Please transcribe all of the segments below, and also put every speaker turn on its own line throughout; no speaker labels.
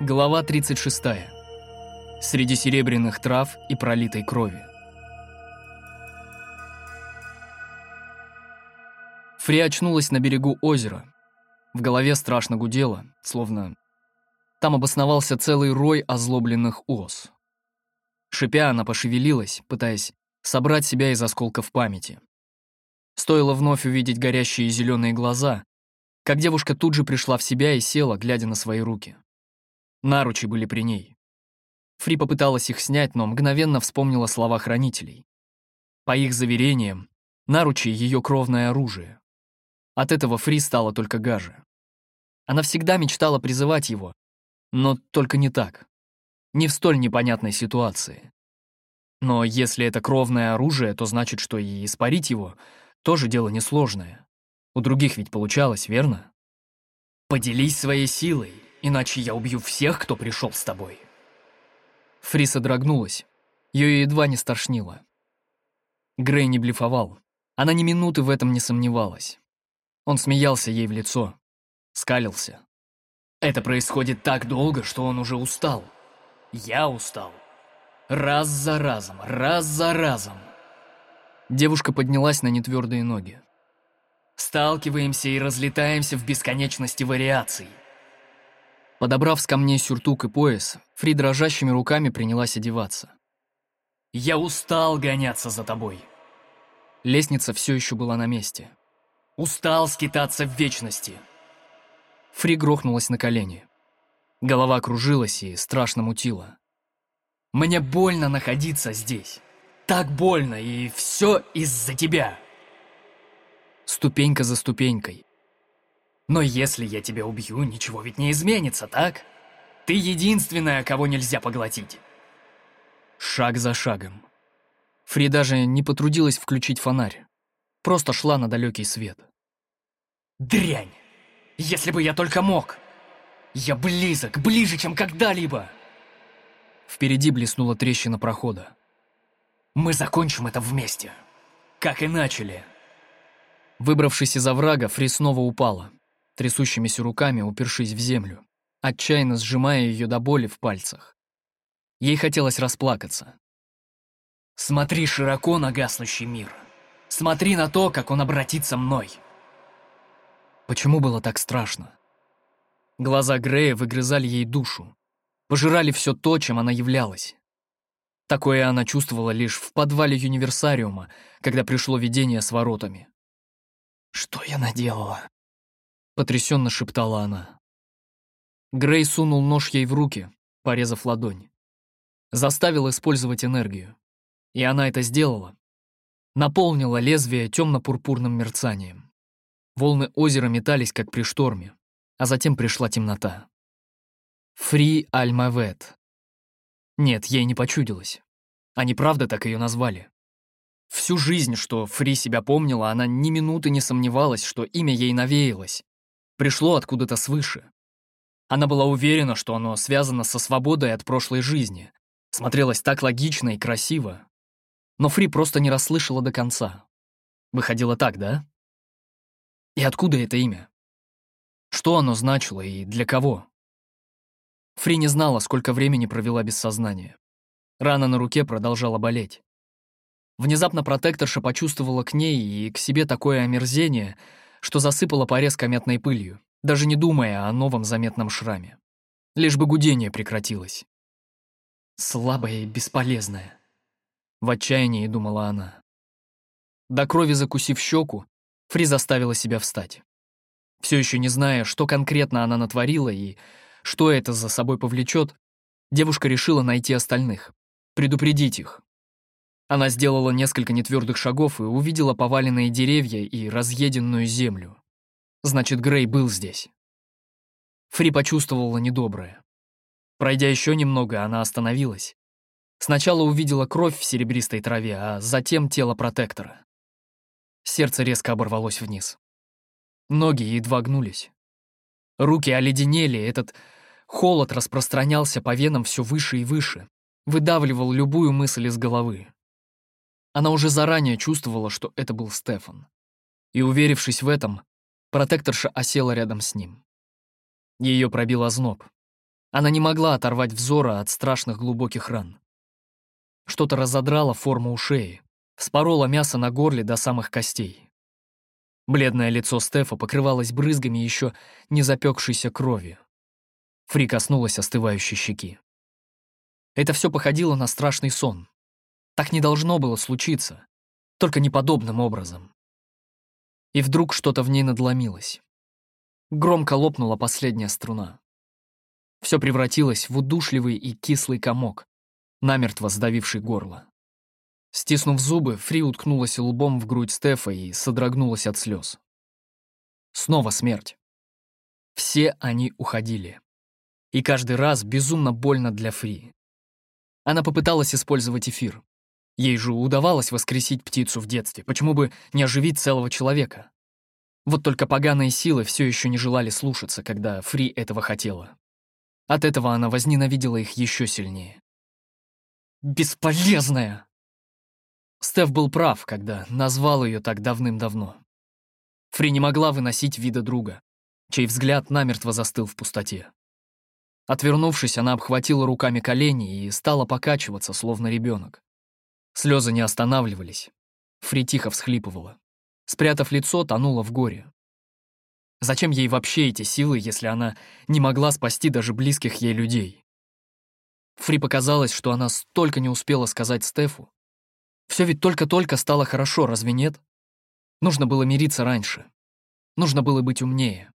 Глава 36. Среди серебряных трав и пролитой крови. Фри очнулась на берегу озера. В голове страшно гудело, словно там обосновался целый рой озлобленных ос. Шипя, она пошевелилась, пытаясь собрать себя из осколков памяти. Стоило вновь увидеть горящие зеленые глаза, как девушка тут же пришла в себя и села, глядя на свои руки. Наручи были при ней. Фри попыталась их снять, но мгновенно вспомнила слова хранителей. По их заверениям, наручи — ее кровное оружие. От этого Фри стало только гаже. Она всегда мечтала призывать его, но только не так. Не в столь непонятной ситуации. Но если это кровное оружие, то значит, что и испарить его — тоже дело несложное. У других ведь получалось, верно? «Поделись своей силой», иначе я убью всех, кто пришел с тобой». Фриса дрогнулась. Ее едва не стошнило. Грей не блефовал. Она ни минуты в этом не сомневалась. Он смеялся ей в лицо. Скалился. Это происходит так долго, что он уже устал. Я устал. Раз за разом, раз за разом. Девушка поднялась на нетвердые ноги. Сталкиваемся и разлетаемся в бесконечности вариаций. Подобрав с камней сюртук и пояс, Фри дрожащими руками принялась одеваться. «Я устал гоняться за тобой!» Лестница все еще была на месте. «Устал скитаться в вечности!» Фри грохнулась на колени. Голова кружилась и страшно мутила. «Мне больно находиться здесь. Так больно, и все из-за тебя!» Ступенька за ступенькой, но если я тебя убью, ничего ведь не изменится, так? Ты единственная, кого нельзя поглотить. Шаг за шагом. Фри даже не потрудилась включить фонарь. Просто шла на далекий свет. Дрянь! Если бы я только мог! Я близок, ближе, чем когда-либо! Впереди блеснула трещина прохода. Мы закончим это вместе. Как и начали. Выбравшись из оврага, Фри снова упала трясущимися руками упершись в землю, отчаянно сжимая ее до боли в пальцах. Ей хотелось расплакаться. «Смотри широко на гаснущий мир. Смотри на то, как он обратится мной». Почему было так страшно? Глаза Грея выгрызали ей душу, пожирали все то, чем она являлась. Такое она чувствовала лишь в подвале универсариума, когда пришло видение с воротами. «Что я наделала?» Потрясенно шептала она. Грей сунул нож ей в руки, порезав ладонь. Заставил использовать энергию. И она это сделала. Наполнила лезвие темно-пурпурным мерцанием. Волны озера метались, как при шторме, а затем пришла темнота. Фри Альмавет. Нет, ей не почудилось. Они правда так ее назвали. Всю жизнь, что Фри себя помнила, она ни минуты не сомневалась, что имя ей навеялось, пришло откуда-то свыше. Она была уверена, что оно связано со свободой от прошлой жизни, смотрелось так логично и красиво. Но Фри просто не расслышала до конца. Выходило так, да? И откуда это имя? Что оно значило и для кого? Фри не знала, сколько времени провела без сознания. Рана на руке продолжала болеть. Внезапно протекторша почувствовала к ней и к себе такое омерзение, что засыпала порез кометной пылью, даже не думая о новом заметном шраме. Лишь бы гудение прекратилось. Слабая и бесполезная. В отчаянии думала она. До крови закусив щеку, Фри заставила себя встать. Все еще не зная, что конкретно она натворила и что это за собой повлечет, девушка решила найти остальных, предупредить их, она сделала несколько нетвердых шагов и увидела поваленные деревья и разъеденную землю. Значит, Грей был здесь. Фри почувствовала недоброе. Пройдя еще немного, она остановилась. Сначала увидела кровь в серебристой траве, а затем тело протектора. Сердце резко оборвалось вниз. Ноги едва гнулись. Руки оледенели, этот холод распространялся по венам все выше и выше, выдавливал любую мысль из головы. Она уже заранее чувствовала, что это был Стефан. И, уверившись в этом, протекторша осела рядом с ним. Ее пробил озноб. Она не могла оторвать взора от страшных глубоких ран. Что-то разодрало форму у шеи, вспороло мясо на горле до самых костей. Бледное лицо Стефа покрывалось брызгами еще не запекшейся крови. Фри коснулась остывающей щеки. Это все походило на страшный сон. Так не должно было случиться, только не подобным образом. И вдруг что-то в ней надломилось. Громко лопнула последняя струна. Все превратилось в удушливый и кислый комок, намертво сдавивший горло. Стиснув зубы, Фри уткнулась лбом в грудь Стефа и содрогнулась от слез. Снова смерть. Все они уходили. И каждый раз безумно больно для Фри. Она попыталась использовать эфир. Ей же удавалось воскресить птицу в детстве, почему бы не оживить целого человека? Вот только поганые силы все еще не желали слушаться, когда Фри этого хотела. От этого она возненавидела их еще сильнее. «Бесполезная!» Стеф был прав, когда назвал ее так давным-давно. Фри не могла выносить вида друга, чей взгляд намертво застыл в пустоте. Отвернувшись, она обхватила руками колени и стала покачиваться, словно ребенок. Слезы не останавливались. Фри тихо всхлипывала. Спрятав лицо, тонула в горе. Зачем ей вообще эти силы, если она не могла спасти даже близких ей людей? Фри показалось, что она столько не успела сказать Стефу. Все ведь только-только стало хорошо, разве нет? Нужно было мириться раньше. Нужно было быть умнее.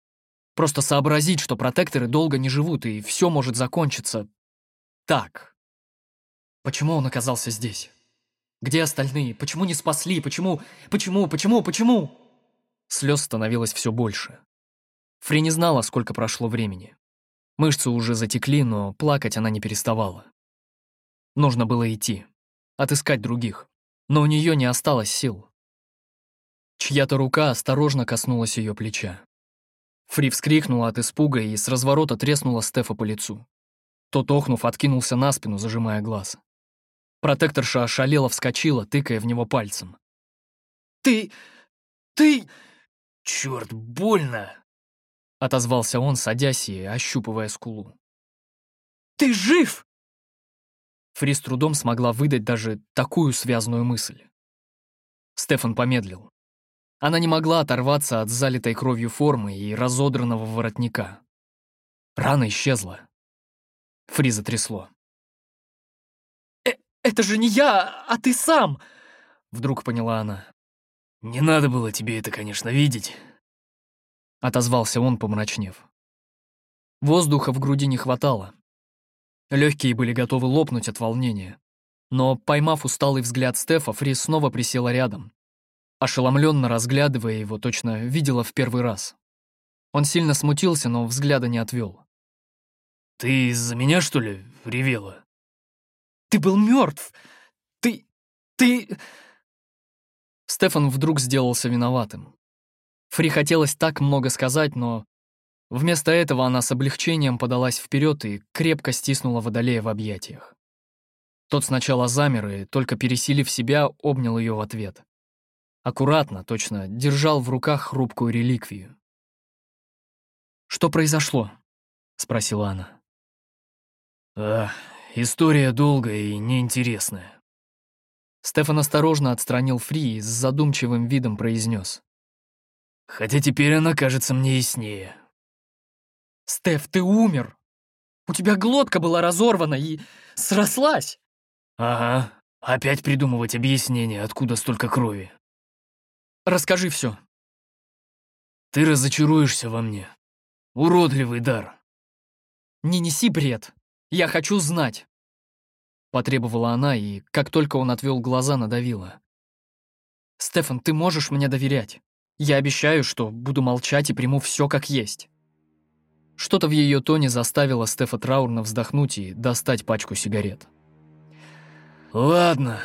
Просто сообразить, что протекторы долго не живут, и все может закончиться так. Почему он оказался здесь? Где остальные? Почему не спасли? Почему? Почему? Почему? Почему? Слез становилось все больше. Фри не знала, сколько прошло времени. Мышцы уже затекли, но плакать она не переставала. Нужно было идти, отыскать других, но у нее не осталось сил. Чья-то рука осторожно коснулась ее плеча. Фри вскрикнула от испуга и с разворота треснула Стефа по лицу. Тот, охнув, откинулся на спину, зажимая глаз. Протекторша ошалела вскочила, тыкая в него пальцем. «Ты... ты...» «Чёрт, больно!» отозвался он, садясь и ощупывая скулу. «Ты жив!» Фри с трудом смогла выдать даже такую связную мысль. Стефан помедлил. Она не могла оторваться от залитой кровью формы и разодранного воротника. Рана исчезла. Фри затрясло. «Э «Это же не я, а ты сам!» Вдруг поняла она. «Не надо было тебе это, конечно, видеть», — отозвался он, помрачнев. Воздуха в груди не хватало. Легкие были готовы лопнуть от волнения. Но, поймав усталый взгляд Стефа, Фрис снова присела рядом, ошеломленно разглядывая его, точно видела в первый раз. Он сильно смутился, но взгляда не отвел. «Ты из-за меня, что ли, ревела?» «Ты был мертв! Ты... ты...» Стефан вдруг сделался виноватым. Фри хотелось так много сказать, но вместо этого она с облегчением подалась вперед и крепко стиснула Водолея в объятиях. Тот сначала замер и, только пересилив себя, обнял ее в ответ. Аккуратно, точно, держал в руках хрупкую реликвию. «Что произошло?» — спросила она. «А, история долгая и неинтересная». Стефан осторожно отстранил Фри и с задумчивым видом произнес. Хотя теперь она кажется мне яснее. «Стеф, ты умер! У тебя глотка была разорвана и срослась!» «Ага, опять придумывать объяснение, откуда столько крови». «Расскажи все. «Ты разочаруешься во мне. Уродливый дар». «Не неси бред. Я хочу знать». Потребовала она, и как только он отвел глаза, надавила. «Стефан, ты можешь мне доверять?» Я обещаю, что буду молчать и приму все как есть». Что-то в ее тоне заставило Стефа траурно вздохнуть и достать пачку сигарет. «Ладно,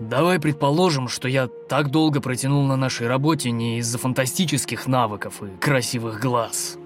давай предположим, что я так долго протянул на нашей работе не из-за фантастических навыков и красивых глаз».